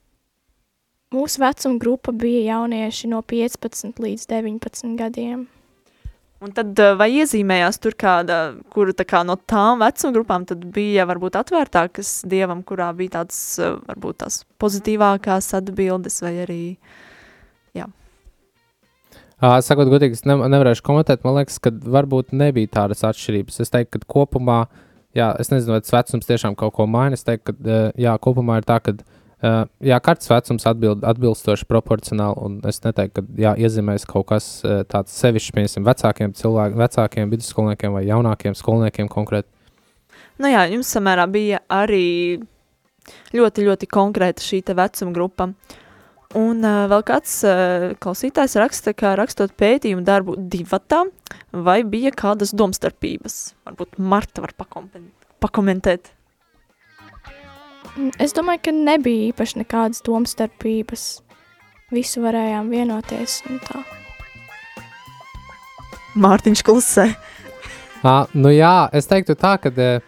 Mūsu vecuma grupa bija jaunieši no 15 līdz 19 gadiem. Un tad eh, vai iezīmējās tur kāda, kuru tā kā no tām vecuma grupām tad bija varbūt atvērtākas dievam, kurā bija tāds eh, varbūt tās pozitīvākās atbildes vai arī, jā. Uh, sakot godīgi, es ne, nevarēšu komentēt, man liekas, ka varbūt nebija tādas atšķirības. Es teiktu, ka kopumā, jā, es nezinu, vai tas vecums tiešām kaut ko maina, es teiktu, ka, uh, jā, kopumā ir tā, ka uh, Uh, jā, kartes vecums atbild, atbilstoši proporcionāli, un es neteiktu, ka jā, iezīmēs kaut kas uh, tāds sevišķs, piemēram, vecākiem cilvēkiem, vecākiem vidusskolniekiem vai jaunākiem skolniekiem konkrēti. Nu jā, jums samērā bija arī ļoti, ļoti konkrēta šī vecuma grupa. Un uh, vēl kāds uh, klausītājs raksta, ka rakstot pētījumu darbu divatā, vai bija kādas domstarpības? Varbūt Marta var pakomentēt. Mm, es domāju, ka nebija īpaši nekādas domstarpības. Visu varējām vienoties un tā. Mārtiņš klusē. à, nu jā, es teiktu tā, ka e,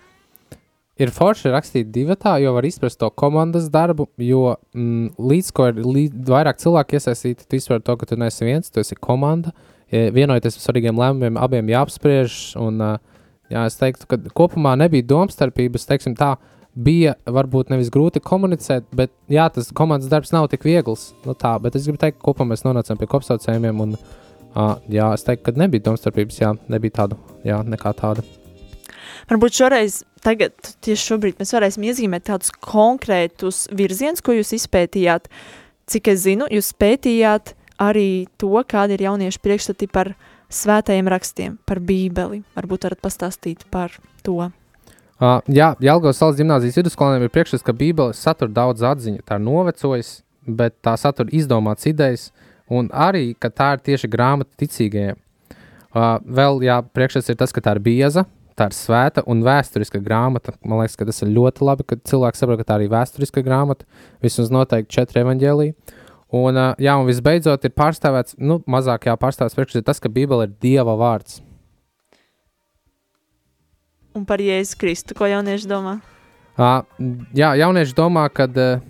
ir forši rakstīt divatā, jo var izprast to komandas darbu, jo mm, līdz ko ir līdz, vairāk cilvēku iesaistīti, tu izsver to, ka tu neesi viens, tu esi komanda, vienojoties par svarīgiem lēmumiem, abiem jāapspriež, un jā, es teiktu, ka kopumā nebija domstarpības, teiksim tā, bija varbūt nevis grūti komunicēt, bet jā, tas komandas darbs nav tik viegls. Nu, tā, bet es gribu teikt, ka kopumā mēs nonācām pie kopsaucējiem. Un, uh, jā, es teiktu, ka nebija domstarpības, jā, nebija tādu, jā, nekā tāda. Varbūt šoreiz, tagad, tieši šobrīd, mēs varēsim iezīmēt tādus konkrētus virzienus, ko jūs izpētījāt. Cik es zinu, jūs pētījāt arī to, kāda ir jauniešu priekšstati par svētajiem rakstiem, par bībeli. Varbūt varat pastāstīt par to. Uh, jā, Jālgavas salas gimnāzijas vidusskolēniem ir priekšstats, ka Bībele satur daudz atziņu. Tā ir novecojas, bet tā satur izdomāts idejas, un arī, ka tā ir tieši grāmata ticīgajiem. Uh, vēl, jā, priekšstats ir tas, ka tā ir bieza, tā ir svēta un vēsturiska grāmata. Man liekas, ka tas ir ļoti labi, ka cilvēks saprot, ka tā ir arī vēsturiska grāmata. Vismaz noteikti četri evaņģēlīji. Un, uh, jā, un visbeidzot ir pārstāvēts, nu, mazāk jā, pārstāvēts priekšstats tas, ka Bībele ir Dieva vārds un par Jēzu Kristu. Ko jaunieši domā? Uh, jā, jaunieši domā, ka uh,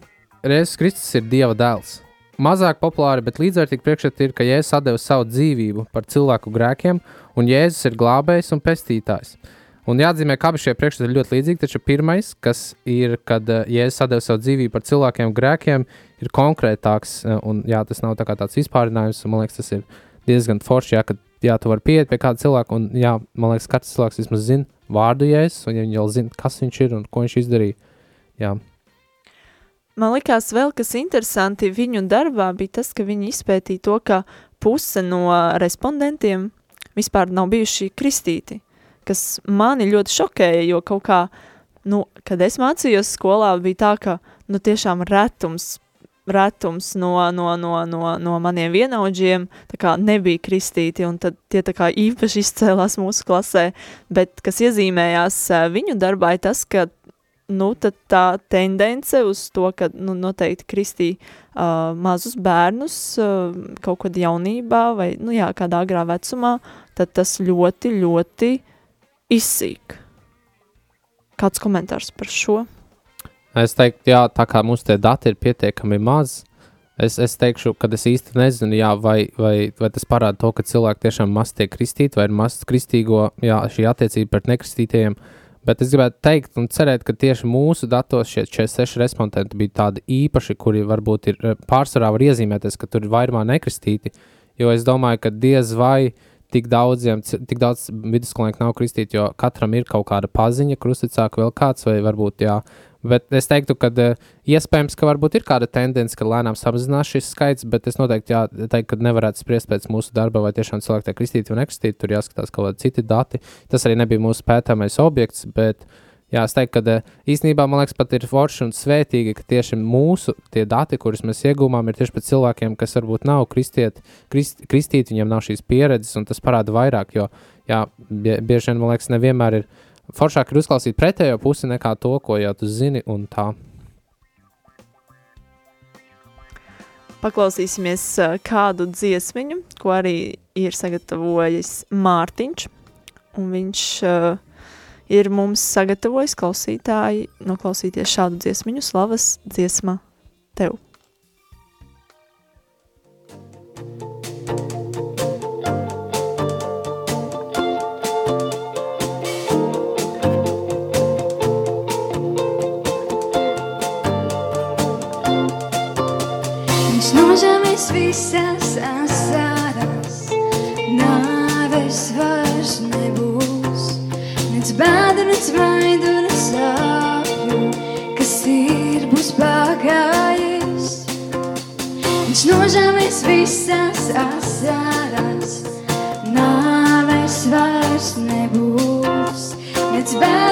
Jēzus Kristus ir Dieva dēls. Mazāk populāri, bet līdzvērtīgi priekšstati ir, ka Jēzus deva savu dzīvību par cilvēku grēkiem, un Jēzus ir glābējs un pestītājs. Un jāatzīmē, ka abi šie priekšstati ir ļoti līdzīgi, taču pirmais, kas ir, kad uh, Jēzus deva savu dzīvību par cilvēkiem grēkiem, ir konkrētāks, uh, un jā, tas nav tā tāds vispārinājums, man liekas, tas ir diezgan forši, jā, ka jā, tu vari pieiet pie kāda cilvēka, un jā, man liekas, katrs cilvēks vismaz zina, vārdu jēzus, un ja viņi jau zina, kas viņš ir un ko viņš izdarīja. Jā. Man likās vēl, kas interesanti viņu darbā bija tas, ka viņi izpētīja to, ka puse no respondentiem vispār nav bijuši kristīti, kas mani ļoti šokēja, jo kaut kā, nu, kad es mācījos skolā, bija tā, ka, nu, tiešām retums retums no, no, no, no, no maniem vienaudžiem tā kā nebija kristīti, un tad tie tā kā īpaši izcēlās mūsu klasē, bet kas iezīmējās viņu darbā ir tas, ka nu, tā tendence uz to, ka nu, noteikti kristī uh, mazus bērnus uh, kaut kad jaunībā vai, nu jā, kādā agrā vecumā, tad tas ļoti, ļoti izsīk. Kāds komentārs par šo? Es teiktu, jā, tā kā mums tie dati ir pietiekami maz, es, es teikšu, ka es īsti nezinu, jā, vai, vai, vai tas parāda to, ka cilvēki tiešām maz tiek kristīti, vai ir maz kristīgo, jā, šī attiecība pret nekristītajiem. Bet es gribētu teikt un cerēt, ka tieši mūsu datos šie 46 respondenti bija tādi īpaši, kuri varbūt ir pārsvarā var iezīmēties, ka tur ir vairumā nekristīti. Jo es domāju, ka diez vai tik daudziem, tik daudz vidusskolnieku nav kristīti, jo katram ir kaut kāda paziņa, krusticāka vēl kāds, vai varbūt, jā, Bet es teiktu, ka uh, iespējams, ka varbūt ir kāda tendence, ka lēnām samazinās šis skaits, bet es noteikti jā, teiktu, ka nevarētu spriest pēc mūsu darba, vai tiešām cilvēki tiek kristīti vai nekristīti. Tur jāskatās kaut kādi citi dati. Tas arī nebija mūsu pētāmais objekts, bet jā, es teiktu, ka uh, īstenībā man liekas, pat ir forši un svētīgi, ka tieši mūsu dati, kurus mēs iegūmām, ir tieši par cilvēkiem, kas varbūt nav kristiet, krist, kristīti, viņiem nav šīs pieredzes, un tas parāda vairāk, jo jā, bieži vien man liekas, nevienmēr ir foršāk ir uzklausīt pretējo pusi nekā to, ko jau tu zini. Paklausīsimies kādu dziesmiņu, ko arī ir sagatavojis Mārtiņš, viņš uh, ir mums sagatavojis klausītāji noklausīties šādu dziesmiņu slavas dziesma tev. Visas visas asaras, nāves vairs nebūs, nec bēdu,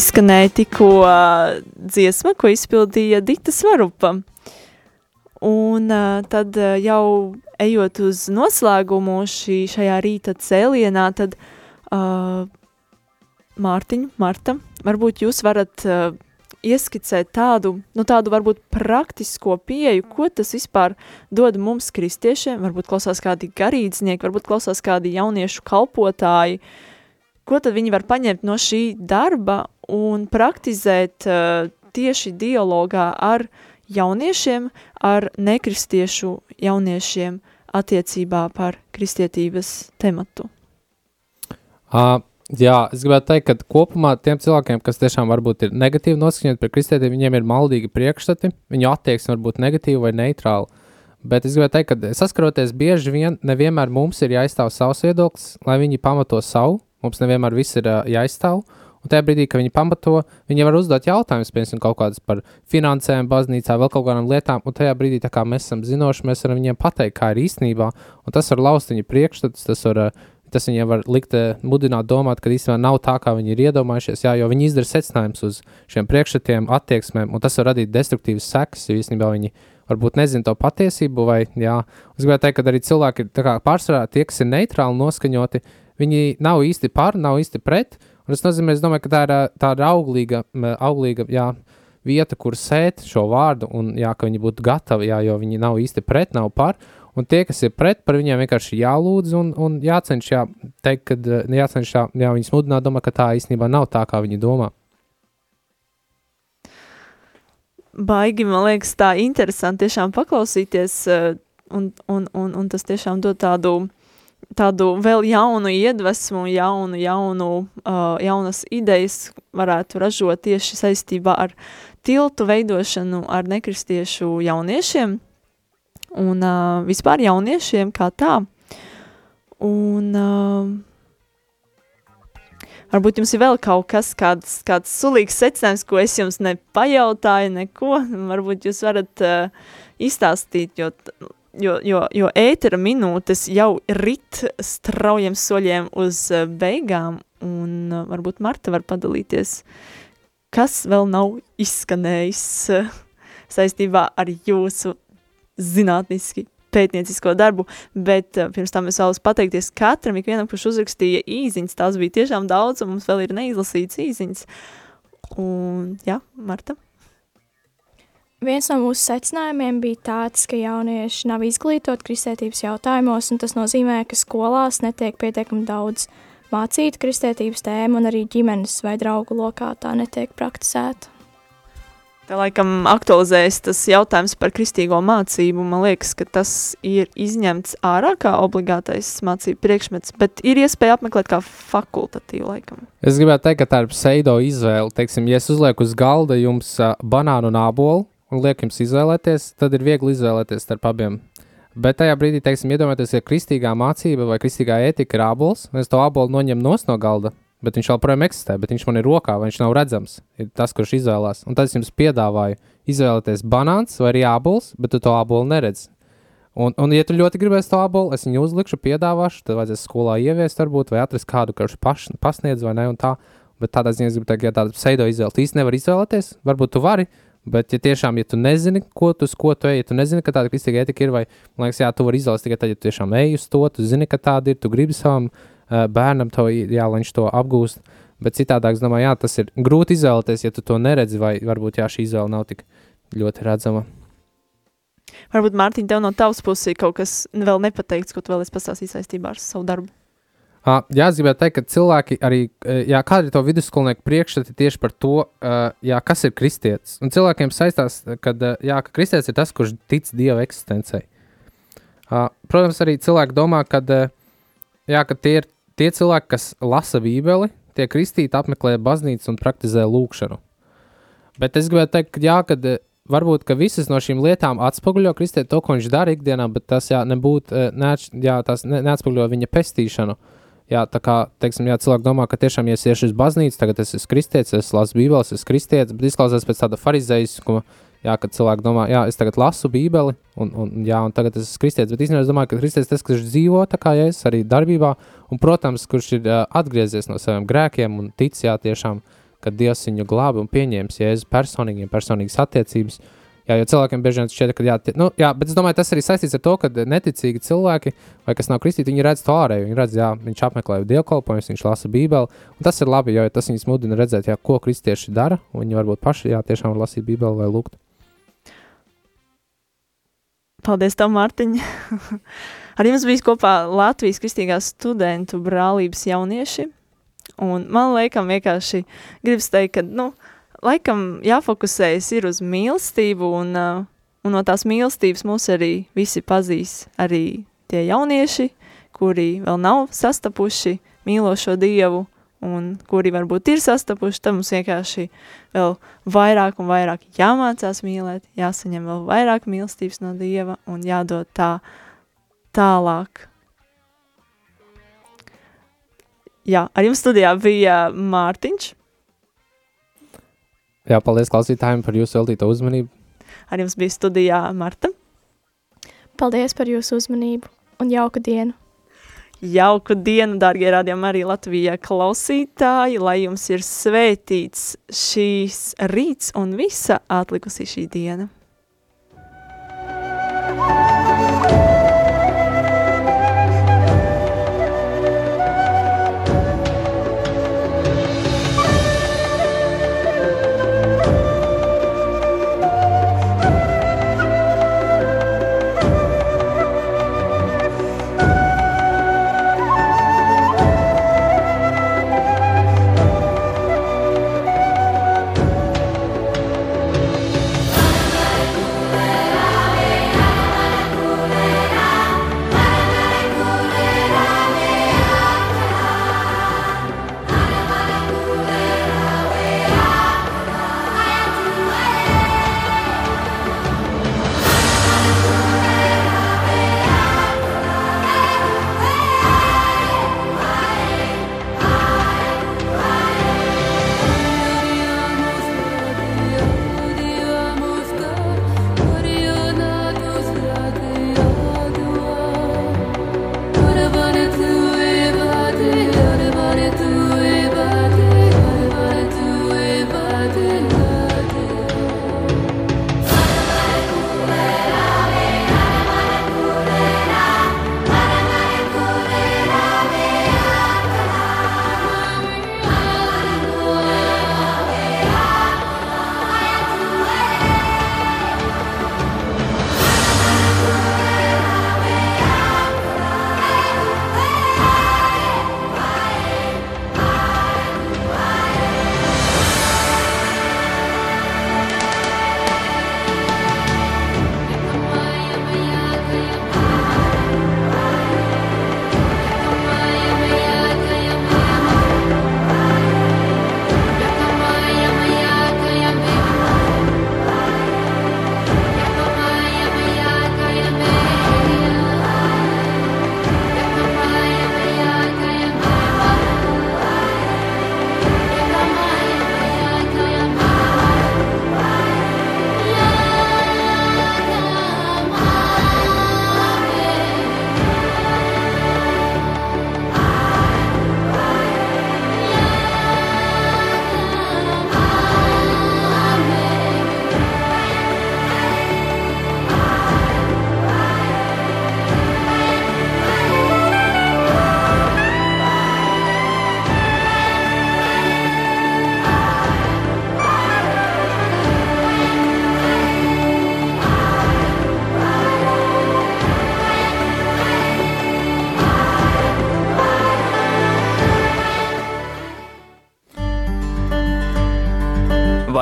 Izskanēja tikko dziesma, ko izpildīja Dita Svarupa. Un tad jau ejot uz noslēgumu šī, šajā rīta cēlienā, tad uh, Mārtiņa, Marta, varbūt jūs varat uh, ieskicēt tādu, nu tādu varbūt praktisko pieeju, ko tas vispār dod mums kristiešiem, varbūt klausās kādi garīdznieki, varbūt klausās kādi jauniešu kalpotāji, ko tad viņi var paņemt no šī darba un praktizēt uh, tieši dialogā ar jauniešiem, ar nekristiešu jauniešiem attiecībā par kristietības tematu. Uh, Jā, es gribētu teikt, ka kopumā tiem cilvēkiem, kas tiešām varbūt ir negatīvi noskaņoti pret kristietiem, viņiem ir maldīgi priekšstati, viņu attieksme var būt negatīva vai neitrāla. Bet es gribētu teikt, ka saskaroties bieži vien, nevienmēr mums ir jāizstāv savs viedoklis, lai viņi pamato savu. Mums nevienmēr viss ir uh, jāizstāv. Un tajā brīdī, kad viņi pamato, viņi var uzdot jautājumus, piemēram, kaut kādas par finansēm, baznīcā, vēl kaut kādām lietām. Un tajā brīdī, kā mēs esam zinoši, mēs varam viņiem pateikt, kā ir īstenībā. Un tas var laust viņu priekšstats, tas var uh, tas viņiem var likt, eh, mudināt domāt, ka īstenībā nav tā, kā viņi ir iedomājušies, jā, jo viņi izdara secinājumus uz šiem priekšstatiem, attieksmēm, un tas var radīt destruktīvas sekas, jo īstenībā viņi varbūt nezina to patiesību, vai, jā, es gribētu teikt, ka arī cilvēki, kā pārsvarā tie, kas ir neitrāli noskaņoti, viņi nav īsti par, nav īsti pret, un tas nozīmē, es domāju, ka tā ir tāda auglīga, auglīga, jā, vieta, kur sēt šo vārdu, un jā, ka viņi būtu gatavi, jā, jo viņi nav īsti pret, nav par, Un tie, kas ir pret, par viņiem vienkārši jālūdz un, un jācenš, jā, teikt, kad, eh, jācenš jā, jā, viņus mudināt domāt, ka tā īstenībā nav tā, kā viņi domā. Baigi, man liekas, tā interesanti tiešām paklausīties, un, un, un, un tas tiešām dod tādu, tādu vēl jaunu iedvesmu, jaunu, jaunu, uh, jaunas idejas varētu ražot tieši saistībā ar tiltu veidošanu ar nekristiešu jauniešiem, un uh, vispār jauniešiem kā tā. Un uh, varbūt jums ir vēl kaut kas, kāds, kāds sulīgs secinājums, ko es jums nepajautāju, neko, varbūt jūs varat uh, izstāstīt, jo, jo, jo, jo ētera minūtes jau rit straujiem soļiem uz uh, beigām, un uh, varbūt Marta var padalīties, kas vēl nav izskanējis uh, saistībā ar jūsu zinātniski pētniecisko darbu, bet pirms tam es vēlos pateikties katram, ikvienam, kurš uzrakstīja īziņas, tās bija tiešām daudz, un mums vēl ir neizlasīts īziņas. Un, jā, Marta? Viens no mūsu secinājumiem bija tāds, ka jaunieši nav izglītoti kristietības jautājumos, un tas nozīmē, ka skolās netiek pietiekami daudz mācīta kristietības tēma, un arī ģimenes vai draugu lokā tā netiek praktizēta. Tā laikam aktualizējas tas jautājums par kristīgo mācību. Man liekas, ka tas ir izņemts ārā kā obligātais mācību priekšmets, bet ir iespēja apmeklēt kā fakultatīvu laikam. Es gribētu teikt, ka tā ir pseido izvēle. Teiksim, ja es uzlieku uz galda jums banānu un ābolu un lieku jums izvēlēties, tad ir viegli izvēlēties starp abiem. Bet tajā brīdī, teiksim, iedomājieties, ja kristīgā mācība vai kristīgā ētika ir ābols, un es to ābolu noņemu no galda, bet viņš joprojām eksistē, bet viņš man ir rokā, vai viņš nav redzams. Ir tas, kurš izvēlās. Un tad es jums piedāvāju izvēlēties banāns vai arī ābols, bet tu to ābolu neredzi. Un, un, ja tu ļoti gribēsi to abolu, es viņu uzlikšu, piedāvāšu, tad vajadzēs skolā ieviest, varbūt, vai atrast kādu, kurš paš, pasniedz vai ne, tā. Bet tādā ziņā es gribu teikt, ja tāda pseido izvēle, tu īsti nevari izvēlēties, varbūt tu vari, bet, ja tiešām, ja tu nezini, ko tu, ko tu ej, ja tu nezini, ka tāda kristīga etika ir, vai, man liekas, jā, tu vari izvēlēties tikai tad, ja tu tiešām ej uz to, tu zini, ka tāda ir, tu gribi savam Eh, bērnam to, jā, lai viņš to apgūst. Bet citādi, es domāju, jā, tas ir grūti izvēlēties, ja tu to neredzi, vai varbūt jā, šī izvēle nav tik ļoti redzama. Varbūt, Mārtiņ, tev no tavas puses ir kaut kas vēl nepateikts, ko tu vēlies pastāstīt saistībā ar savu darbu. Uh, jā, es gribētu teikt, ka cilvēki arī, jā, kāda ir to vidusskolnieku priekšstati tieši par to, uh, jā, kas ir kristietis. Un cilvēkiem saistās, kad, uh, jā, ka kristietis ir tas, kurš tic Dieva eksistencei. Uh, protams, arī cilvēki domā, ka, uh, jā, ka tie ir tie cilvēki, kas lasa Bībeli, tie kristīti apmeklē baznīcu un praktizē lūkšanu. Bet es gribētu teikt, ka, jā, kad, eh, varbūt visas no šīm lietām atspoguļo kristieti to, ko viņš dara ikdienā, bet tas jā, nebūtu, eh, neats, jā, tas ne, neatspoguļo viņa pestīšanu. Jā, tā kā teiksim, jā, cilvēki domā, ka tiešām, ja es iešu uz baznīcu, tagad es esmu kristietis, es lasu Bībeles, es esmu kristietis, bet izklausās pēc tāda farizeiskuma, jā, kad cilvēki domā, jā, es tagad lasu Bībeli, un, un, jā, un tagad es esmu kristietis, bet īstenībā es domāju, ka kristietis tas, kurš dzīvo tā kā ja es arī darbībā, un, protams, kurš ir uh, atgriezies no saviem grēkiem un tic, jā, tiešām kad Dievs viņu glābi un pieņēmis Jēzus personīgi, personīgas attiecības. Jā, jo cilvēkiem bieži vien šķiet, ka jā, tie, nu, jā, bet es domāju, tas arī saistīts ar to, ka neticīgi cilvēki, vai kas nav kristīti, viņi redz to ārēju. Viņi redz, jā, viņš apmeklē dievkalpojumus, viņš lasa Bībeli. Un tas ir labi, jo tas viņus mudina redzēt, jā, ko kristieši dara. Viņi varbūt paši jā, tiešām var lasīt Bībeli vai lūgt. Paldies, Tom, Mārtiņ! Ar jums bija kopā Latvijas kristīgās studentu brālības jaunieši. Un man liekas, vienkārši gribas teikt, ka, nu, laikam jāfokusējas ir uz mīlestību, un, uh, un no tās mīlestības mūs arī visi pazīs, arī tie jaunieši, kuri vēl nav sastapuši mīlošo Dievu, un kuri varbūt ir sastapuši, tad mums vienkārši vēl vairāk un vairāk jāmācās mīlēt, jāsaņem vēl vairāk mīlestības no Dieva un jādod tā tālāk. Jā, ar jums studijā bija Mārtiņš. Jā, paldies klausītājiem par jūsu veltīto uzmanību. Ar jums bija studijā Marta. Paldies par jūsu uzmanību un jauku dienu! Jauku dienu, dārgie radījumi, arī Latvijā klausītāji, lai jums ir svētīts šīs rīts un visa atlikusī šī diena.